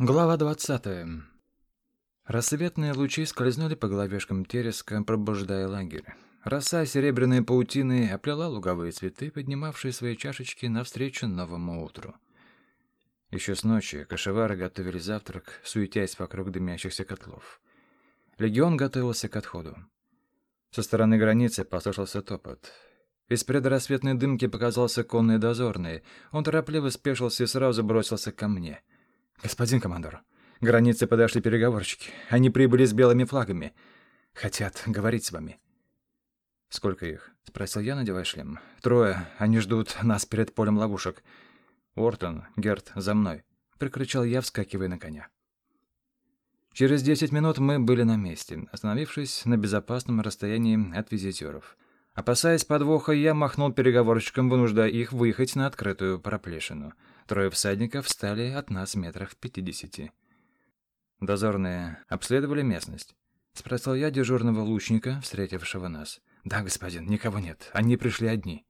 Глава двадцатая. Рассветные лучи скользнули по головешкам тереска, пробуждая лагерь. Роса серебряной паутины оплела луговые цветы, поднимавшие свои чашечки навстречу новому утру. Еще с ночи кошевары готовили завтрак, суетясь вокруг дымящихся котлов. Легион готовился к отходу. Со стороны границы послышался топот. Из предрассветной дымки показался конный дозорный. Он торопливо спешился и сразу бросился ко мне — «Господин командор, границы подошли переговорщики. Они прибыли с белыми флагами. Хотят говорить с вами». «Сколько их?» — спросил я, надевая шлем. «Трое. Они ждут нас перед полем ловушек. Уортон, Герт, за мной!» — прикричал я, вскакивая на коня. Через десять минут мы были на месте, остановившись на безопасном расстоянии от визитеров. Опасаясь подвоха, я махнул переговорщикам, вынуждая их выехать на открытую проплешину — Трое всадников встали от нас метрах в пятидесяти. Дозорные обследовали местность. Спросил я дежурного лучника, встретившего нас. «Да, господин, никого нет. Они пришли одни».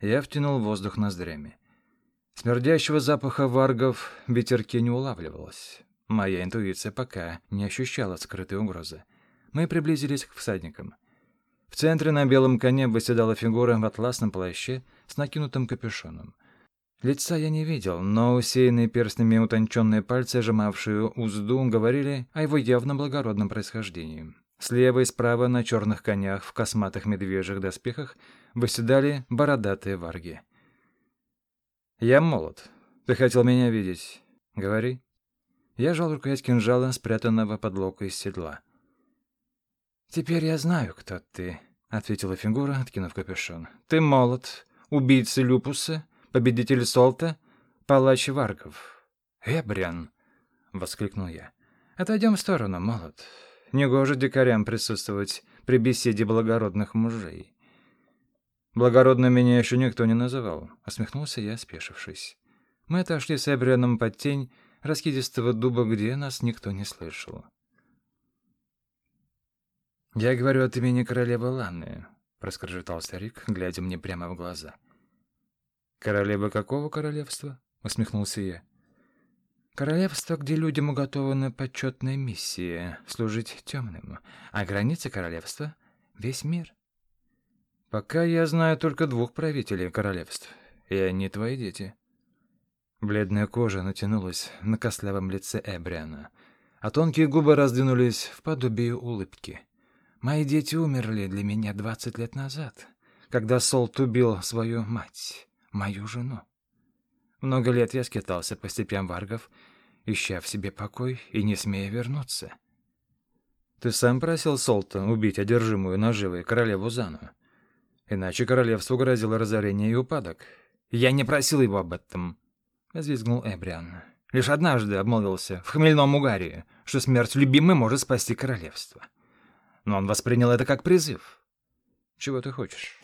Я втянул воздух ноздрями. Смердящего запаха варгов в ветерке не улавливалось. Моя интуиция пока не ощущала скрытой угрозы. Мы приблизились к всадникам. В центре на белом коне восседала фигура в атласном плаще с накинутым капюшоном. Лица я не видел, но усеянные перстнями утонченные пальцы, сжимавшие узду, говорили о его явно благородном происхождении. Слева и справа на черных конях в косматых медвежьих доспехах восседали бородатые варги. «Я молод. Ты хотел меня видеть. Говори». Я жал рукоять кинжала, спрятанного под локой из седла. «Теперь я знаю, кто ты», — ответила фигура, откинув капюшон. «Ты молод, убийца Люпуса, победитель Солта, палач Варгов. «Эбриан!» — воскликнул я. «Отойдем в сторону, молот. Негоже дикарям присутствовать при беседе благородных мужей». «Благородно меня еще никто не называл», — осмехнулся я, спешившись. Мы отошли с Эбрианом под тень раскидистого дуба, где нас никто не слышал. «Я говорю от имени королевы Ланны», — проскрежетал старик, глядя мне прямо в глаза. «Королева какого королевства?» — усмехнулся я. «Королевство, где людям уготована почетная миссия — служить темным, а границы королевства — весь мир». «Пока я знаю только двух правителей королевств, и они твои дети». Бледная кожа натянулась на костлявом лице Эбриана, а тонкие губы раздвинулись в подобие улыбки. «Мои дети умерли для меня двадцать лет назад, когда Солт убил свою мать» мою жену. Много лет я скитался по степям варгов, ища в себе покой и не смея вернуться. Ты сам просил Солта убить одержимую наживой королеву Зану. Иначе королевству грозило разорение и упадок. Я не просил его об этом, — взвизгнул Эбриан. Лишь однажды обмолвился в хмельном угаре, что смерть любимой может спасти королевство. Но он воспринял это как призыв. Чего ты хочешь?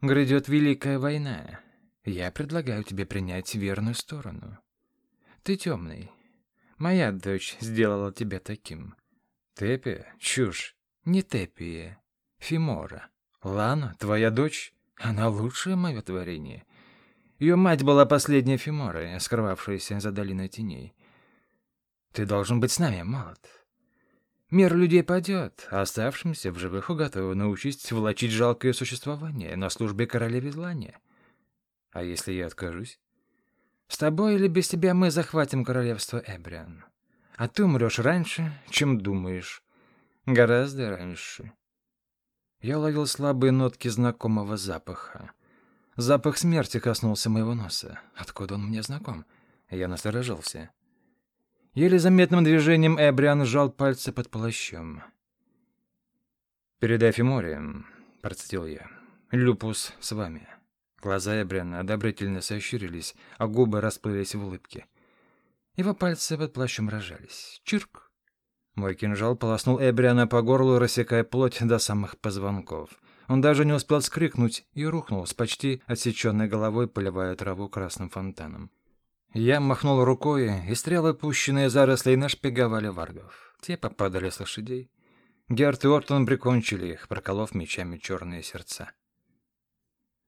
Грядет Великая война. Я предлагаю тебе принять верную сторону. Ты темный. Моя дочь сделала тебя таким. Тепи? Чушь. Не Тепи. Фимора. Лана, твоя дочь? Она лучшее мое творение. Ее мать была последняя Фимора, скрывавшаяся за долиной теней. Ты должен быть с нами, молод. Мир людей падет, а оставшимся в живых уготовано учесть влачить жалкое существование на службе королеве злания. А если я откажусь? С тобой или без тебя мы захватим королевство Эбриан. А ты умрешь раньше, чем думаешь. Гораздо раньше. Я ловил слабые нотки знакомого запаха. Запах смерти коснулся моего носа. Откуда он мне знаком? Я насторожился. Еле заметным движением Эбриан сжал пальцы под плащом. «Передай Фиморе», — процедил я. «Люпус с вами». Глаза Эбриана одобрительно сощурились, а губы расплылись в улыбке. Его пальцы под плащом рожались. Чирк! Мой кинжал полоснул Эбриана по горлу, рассекая плоть до самых позвонков. Он даже не успел скрикнуть и рухнул с почти отсеченной головой, поливая траву красным фонтаном. Я махнул рукой, и стрелы, пущенные зарослей, нашпиговали варгов. Те попадали с лошадей. Герт и Ортон прикончили их, проколов мечами черные сердца.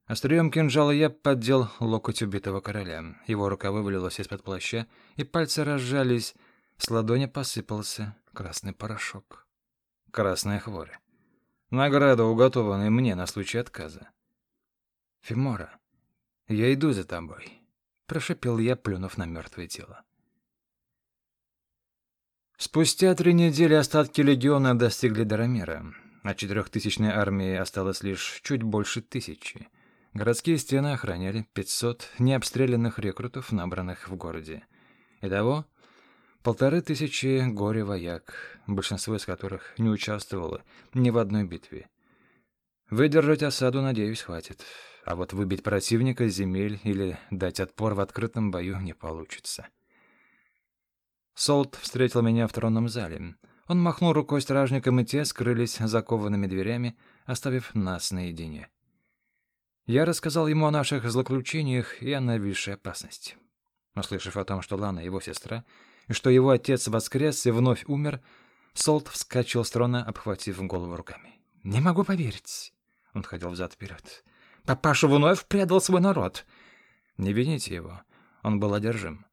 Острием кинжала я поддел локоть убитого короля. Его рука вывалилась из-под плаща, и пальцы разжались. С ладони посыпался красный порошок. Красная хворь. Награда, уготованная мне на случай отказа. «Фимора, я иду за тобой», — прошепел я, плюнув на мертвое тело. Спустя три недели остатки легиона достигли Дарамира. От четырехтысячной армии осталось лишь чуть больше тысячи. Городские стены охраняли 500 необстрелянных рекрутов, набранных в городе. Итого полторы тысячи горе-вояк, большинство из которых не участвовало ни в одной битве. Выдержать осаду, надеюсь, хватит. А вот выбить противника земель или дать отпор в открытом бою не получится. Солт встретил меня в тронном зале. Он махнул рукой стражникам, и те скрылись закованными дверями, оставив нас наедине. Я рассказал ему о наших злоключениях и о нависшей опасности. Услышав о том, что Лана его сестра, и что его отец воскрес и вновь умер, Солт вскочил с трона, обхватив голову руками. «Не могу поверить!» — он ходил взад-вперед. «Папаша вновь предал свой народ!» «Не вините его. Он был одержим.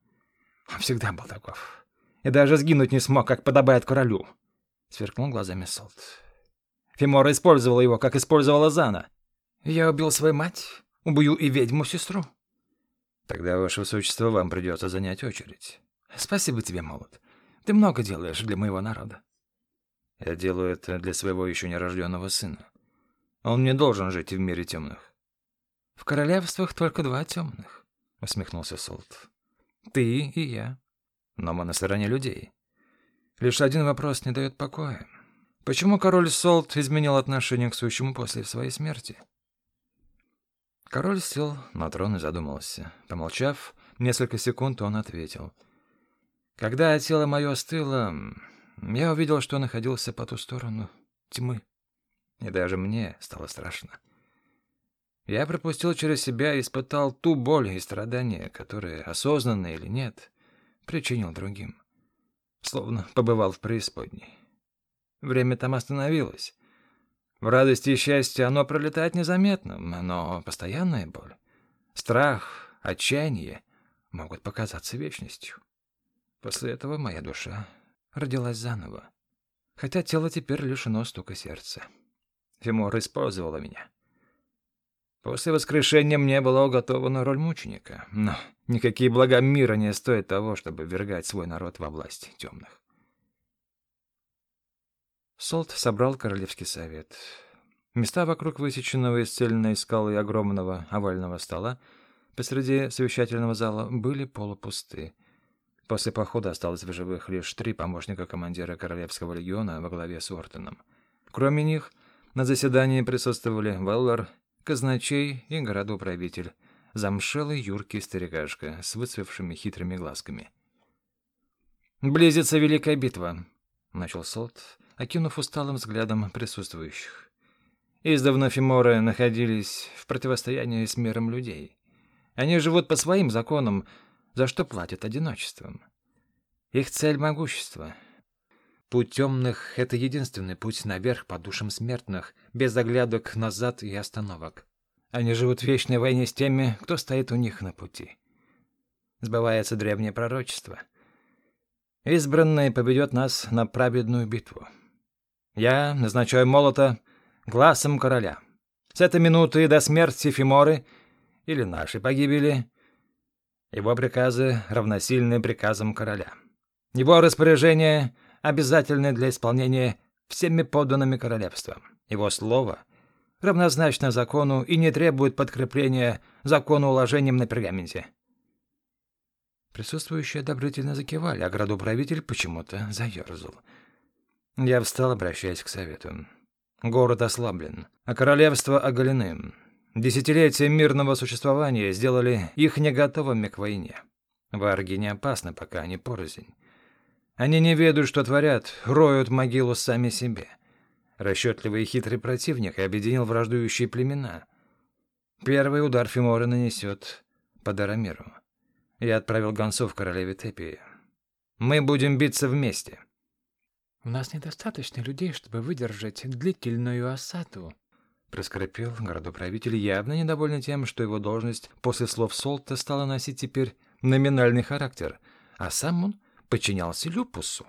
Он всегда был таков. И даже сгинуть не смог, как подобает королю!» Сверкнул глазами Солт. Фимора использовала его, как использовала Зана. Я убил свою мать, убью и ведьму-сестру. Тогда, ваше высочество, вам придется занять очередь. Спасибо тебе, молод. Ты много делаешь для моего народа. Я делаю это для своего еще нерожденного сына. Он не должен жить в мире темных. В королевствах только два темных, усмехнулся Солт. Ты и я. Но мы на стороне людей. Лишь один вопрос не дает покоя. Почему король Солт изменил отношение к сущему после своей смерти? Король сел на трон и задумался. Помолчав несколько секунд, он ответил. «Когда тело мое остыло, я увидел, что находился по ту сторону тьмы. И даже мне стало страшно. Я пропустил через себя и испытал ту боль и страдания, которые, осознанно или нет, причинил другим. Словно побывал в преисподней. Время там остановилось. В радости и счастье оно пролетает незаметно, но постоянная боль, страх, отчаяние могут показаться вечностью. После этого моя душа родилась заново, хотя тело теперь лишено стука сердца. Фимор использовала меня. После воскрешения мне была уготована роль мученика, но никакие блага мира не стоят того, чтобы вергать свой народ во власть темных. Солт собрал королевский совет. Места вокруг высеченного из цельной скалы огромного овального стола посреди совещательного зала были полупусты. После похода осталось в живых лишь три помощника командира Королевского легиона во главе с Ортоном. Кроме них, на заседании присутствовали Веллар, казначей и городоправитель, замшелый юркий старикашка с выцвевшими хитрыми глазками. «Близится великая битва», — начал Солт, окинув усталым взглядом присутствующих. Издавна Фиморы находились в противостоянии с миром людей. Они живут по своим законам, за что платят одиночеством. Их цель — могущество. Путь темных — это единственный путь наверх по душам смертных, без оглядок назад и остановок. Они живут в вечной войне с теми, кто стоит у них на пути. Сбывается древнее пророчество. Избранный поведет нас на праведную битву. Я назначаю молота глазом короля. С этой минуты до смерти Фиморы или нашей погибели его приказы равносильны приказам короля. Его распоряжения обязательны для исполнения всеми подданными королевства. Его слово равнозначно закону и не требует подкрепления закону уложением на пергаменте. Присутствующие одобрительно закивали, а градоправитель почему-то заерзал — я встал, обращаясь к совету. Город ослаблен, а королевства оголены. Десятилетия мирного существования сделали их не готовыми к войне. Варги не опасны, пока они порознь. Они не ведают, что творят, роют могилу сами себе. Расчетливый и хитрый противник объединил враждующие племена. Первый удар Фимора нанесет по Дарамиру. Я отправил гонцов королеве Тепии. Мы будем биться вместе. «У нас недостаточно людей, чтобы выдержать длительную осаду», Проскрипел городоправитель, явно недовольный тем, что его должность после слов Солта стала носить теперь номинальный характер, а сам он подчинялся Люпусу.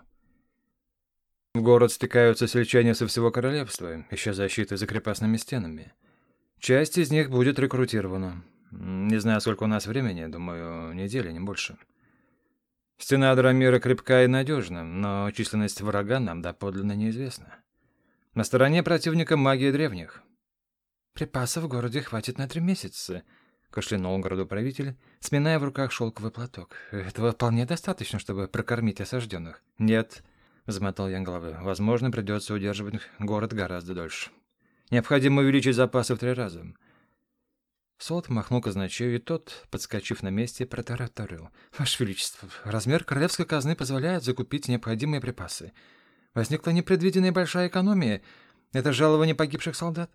В город стекаются сельчане со всего королевства, ища защиты за крепостными стенами. Часть из них будет рекрутирована. Не знаю, сколько у нас времени, думаю, недели, не больше. Стена Драмира крепка и надежна, но численность врага нам доподлинно неизвестна. На стороне противника магия древних. «Припасов в городе хватит на три месяца», — кашлянул городоправитель, сминая в руках шелковый платок. «Этого вполне достаточно, чтобы прокормить осажденных». «Нет», — замотал я головы, — «возможно, придется удерживать город гораздо дольше. Необходимо увеличить запасы в три раза». Солт махнул казначею, и тот, подскочив на месте, протараторил. «Ваше Величество, размер королевской казны позволяет закупить необходимые припасы. Возникла непредвиденная большая экономия. Это жалование погибших солдат».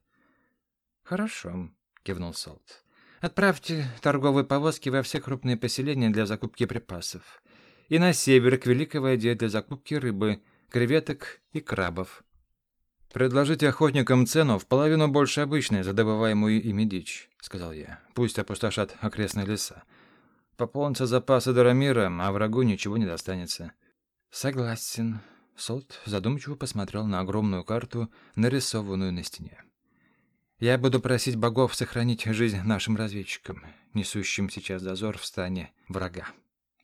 «Хорошо», — кивнул Солт. «Отправьте торговые повозки во все крупные поселения для закупки припасов. И на север к Великой воде для закупки рыбы, креветок и крабов. «Предложите охотникам цену в половину больше обычной за добываемую ими дичь», — сказал я. «Пусть опустошат окрестные леса. Пополнятся запасы Дарамира, а врагу ничего не достанется». «Согласен». Солт задумчиво посмотрел на огромную карту, нарисованную на стене. «Я буду просить богов сохранить жизнь нашим разведчикам, несущим сейчас дозор в стане врага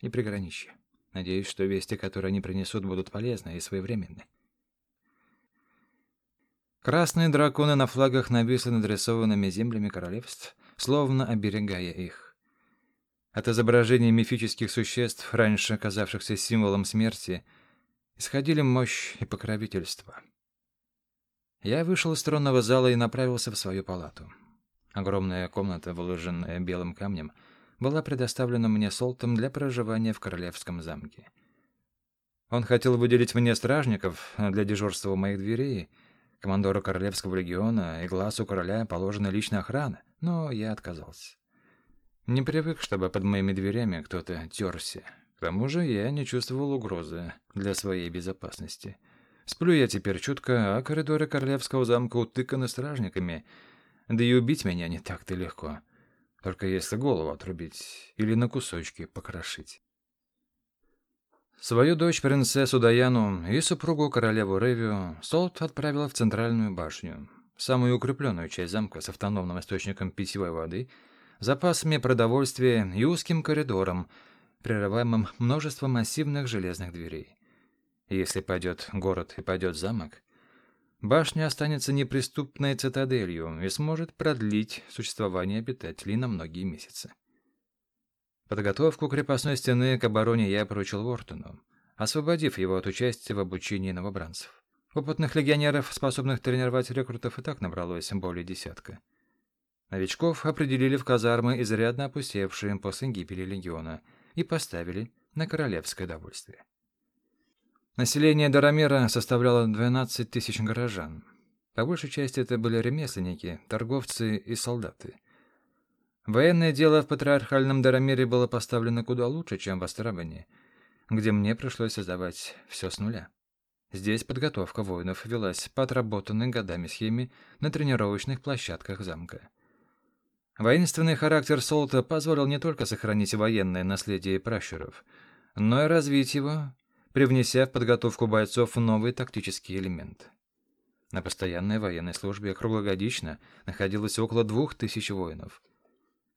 и приграничья. Надеюсь, что вести, которые они принесут, будут полезны и своевременны». Красные драконы на флагах нависли над рисованными землями королевств, словно оберегая их. От изображений мифических существ, раньше казавшихся символом смерти, исходили мощь и покровительство. Я вышел из тронного зала и направился в свою палату. Огромная комната, выложенная белым камнем, была предоставлена мне Солтом для проживания в королевском замке. Он хотел выделить мне стражников для дежурства у моих дверей — Командору Королевского легиона и глазу короля положена личная охрана, но я отказался. Не привык, чтобы под моими дверями кто-то терся. К тому же я не чувствовал угрозы для своей безопасности. Сплю я теперь чутко, а коридоры Королевского замка утыканы стражниками, да и убить меня не так-то легко. Только если голову отрубить или на кусочки покрошить. Свою дочь, принцессу Даяну и супругу королеву Ревию Солт отправила в центральную башню, самую укрепленную часть замка с автономным источником питьевой воды, запасами продовольствия и узким коридором, прерываемым множеством массивных железных дверей. Если пойдет город и пойдет замок, башня останется неприступной цитаделью и сможет продлить существование обитателей на многие месяцы. Подготовку крепостной стены к обороне я поручил Уортону, освободив его от участия в обучении новобранцев. Опытных легионеров, способных тренировать рекрутов, и так набралось более десятка. Новичков определили в казармы, изрядно опустевшие после гибели легиона, и поставили на королевское довольствие. Население Дарамера составляло 12 тысяч горожан. По большей части это были ремесленники, торговцы и солдаты. Военное дело в патриархальном Дарамире было поставлено куда лучше, чем в Астрабане, где мне пришлось создавать все с нуля. Здесь подготовка воинов велась по отработанной годами схеме на тренировочных площадках замка. Воинственный характер Солта позволил не только сохранить военное наследие пращуров, но и развить его, привнеся в подготовку бойцов новый тактический элемент. На постоянной военной службе круглогодично находилось около двух тысяч воинов —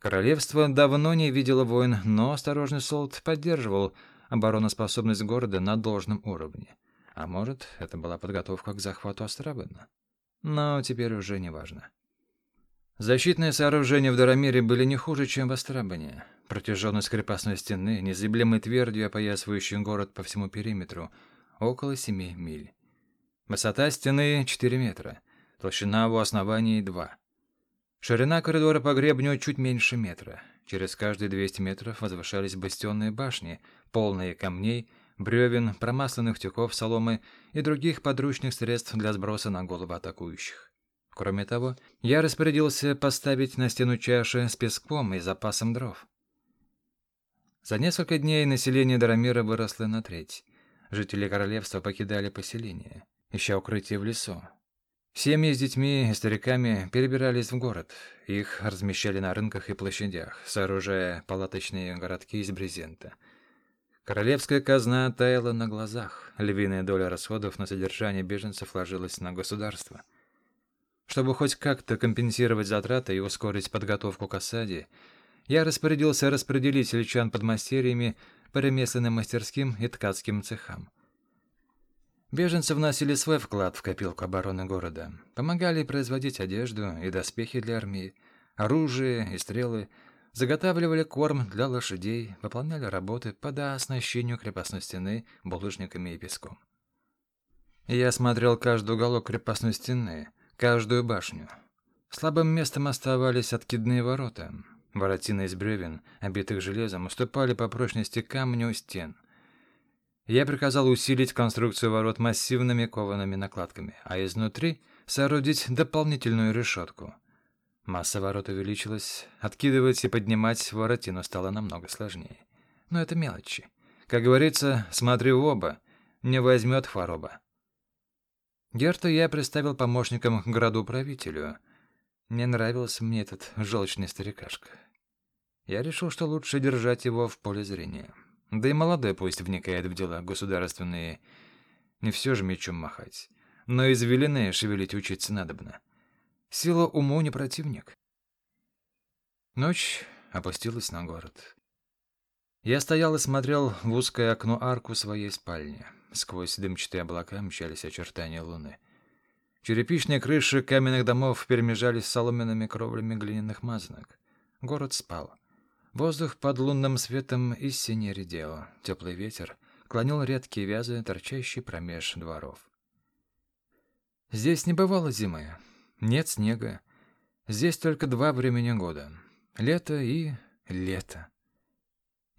Королевство давно не видело войн, но осторожный Солт поддерживал обороноспособность города на должном уровне. А может, это была подготовка к захвату Астрабана. Но теперь уже не важно. Защитные сооружения в Дарамире были не хуже, чем в Астрабане. Протяженность крепостной стены, незыблемой твердью опоясывающей город по всему периметру, около семи миль. Высота стены — 4 метра, толщина у основания — 2. Ширина коридора по гребню чуть меньше метра. Через каждые 200 метров возвышались бастионные башни, полные камней, бревен, промасленных тюков, соломы и других подручных средств для сброса на голову атакующих. Кроме того, я распорядился поставить на стену чаши с песком и запасом дров. За несколько дней население Дарамира выросло на треть. Жители королевства покидали поселение, ища укрытие в лесу. Семьи с детьми и стариками перебирались в город. Их размещали на рынках и площадях, сооружая палаточные городки из брезента. Королевская казна таяла на глазах. Львиная доля расходов на содержание беженцев ложилась на государство. Чтобы хоть как-то компенсировать затраты и ускорить подготовку к осаде, я распорядился распределить сельчан под мастерьями по ремесленным мастерским и ткацким цехам. Беженцы вносили свой вклад в копилку обороны города, помогали производить одежду и доспехи для армии, оружие и стрелы, заготавливали корм для лошадей, выполняли работы по дооснащению крепостной стены булыжниками и песком. Я смотрел каждый уголок крепостной стены, каждую башню. Слабым местом оставались откидные ворота. Воротины из бревен, обитых железом, уступали по прочности камню стен. Я приказал усилить конструкцию ворот массивными коваными накладками, а изнутри соорудить дополнительную решетку. Масса ворот увеличилась, откидывать и поднимать воротину стало намного сложнее. Но это мелочи. Как говорится, смотри в оба, не возьмет хвороба. Герта я представил помощником граду-правителю. Не нравился мне этот желчный старикашка. Я решил, что лучше держать его в поле зрения. Да и молодой пусть вникает в дела государственные. Не все же мечом махать. Но извилины шевелить учиться надобно. Сила уму не противник. Ночь опустилась на город. Я стоял и смотрел в узкое окно арку своей спальни. Сквозь дымчатые облака мчались очертания луны. Черепичные крыши каменных домов перемежались соломенными кровлями глиняных мазанок. Город спал. Воздух под лунным светом и сине редел. Теплый ветер клонил редкие вязы, торчащие промеж дворов. Здесь не бывало зимы. Нет снега. Здесь только два времени года. Лето и лето.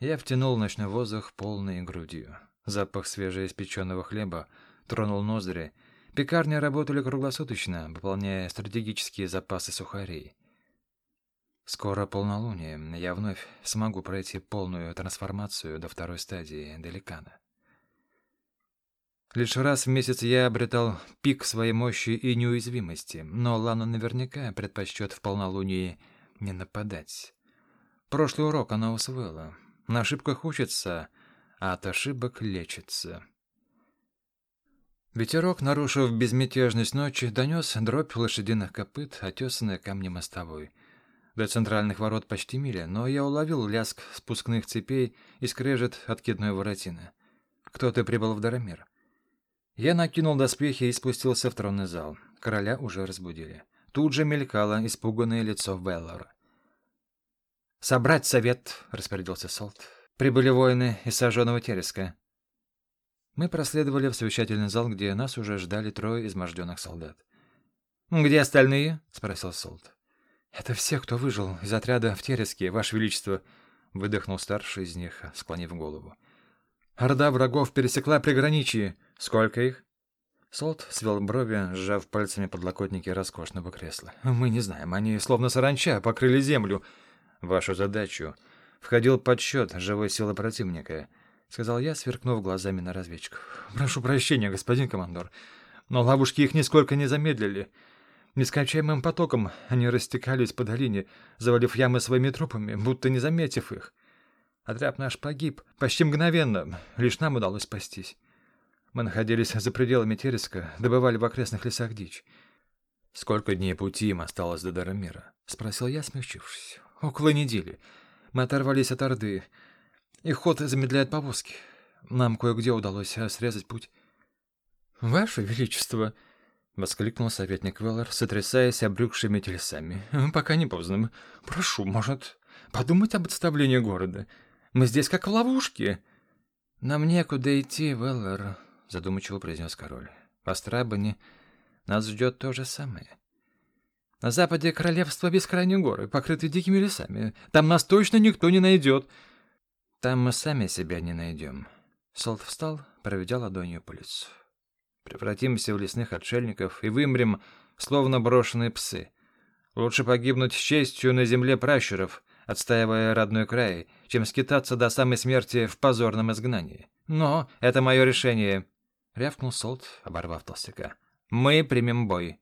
Я втянул ночной воздух полной грудью. Запах свежеиспеченного хлеба тронул ноздри. Пекарни работали круглосуточно, пополняя стратегические запасы сухарей. Скоро полнолуние, я вновь смогу пройти полную трансформацию до второй стадии Деликана. Лишь раз в месяц я обретал пик своей мощи и неуязвимости, но Лана наверняка предпочтет в полнолуние не нападать. Прошлый урок она усвоила. На ошибках учится, а от ошибок лечится. Ветерок, нарушив безмятежность ночи, донес дробь лошадиных копыт, отесанная камнем мостовой — до центральных ворот почти миля, но я уловил лязг спускных цепей и скрежет откидной воротины. Кто-то прибыл в Дарамир. Я накинул доспехи и спустился в тронный зал. Короля уже разбудили. Тут же мелькало испуганное лицо Веллора. «Собрать совет!» — распорядился Солт. «Прибыли воины из сожженного Тереска». Мы проследовали в совещательный зал, где нас уже ждали трое изможденных солдат. «Где остальные?» — спросил Солт. «Это все, кто выжил из отряда в Тереске, Ваше Величество», — выдохнул старший из них, склонив голову. «Орда врагов пересекла приграничье. Сколько их?» Солт свел брови, сжав пальцами подлокотники роскошного кресла. «Мы не знаем, они словно саранча покрыли землю. Вашу задачу входил подсчет живой силы противника», — сказал я, сверкнув глазами на разведчиков. «Прошу прощения, господин командор, но ловушки их нисколько не замедлили». Нескончаемым потоком они растекались по долине, завалив ямы своими трупами, будто не заметив их. Отряд наш погиб почти мгновенно, лишь нам удалось спастись. Мы находились за пределами Тереска, добывали в окрестных лесах дичь. «Сколько дней пути им осталось до Дарамира?» — спросил я, смягчившись. «Около недели. Мы оторвались от Орды. Их ход замедляет повозки. Нам кое-где удалось срезать путь». «Ваше Величество!» — воскликнул советник Веллар, сотрясаясь обрюкшими телесами. «Пока не поздно. Прошу, может, подумать об отставлении города. Мы здесь как в ловушке». «Нам некуда идти, Веллар», — задумчиво произнес король. «В Астрабане нас ждет то же самое. На западе королевство бескрайней горы, покрыты дикими лесами. Там нас точно никто не найдет». «Там мы сами себя не найдем». Солт встал, проведя ладонью по лицу превратимся в лесных отшельников и вымрем, словно брошенные псы. Лучше погибнуть с честью на земле пращуров, отстаивая родной край, чем скитаться до самой смерти в позорном изгнании. Но это мое решение, — рявкнул Солт, оборвав толстяка. Мы примем бой.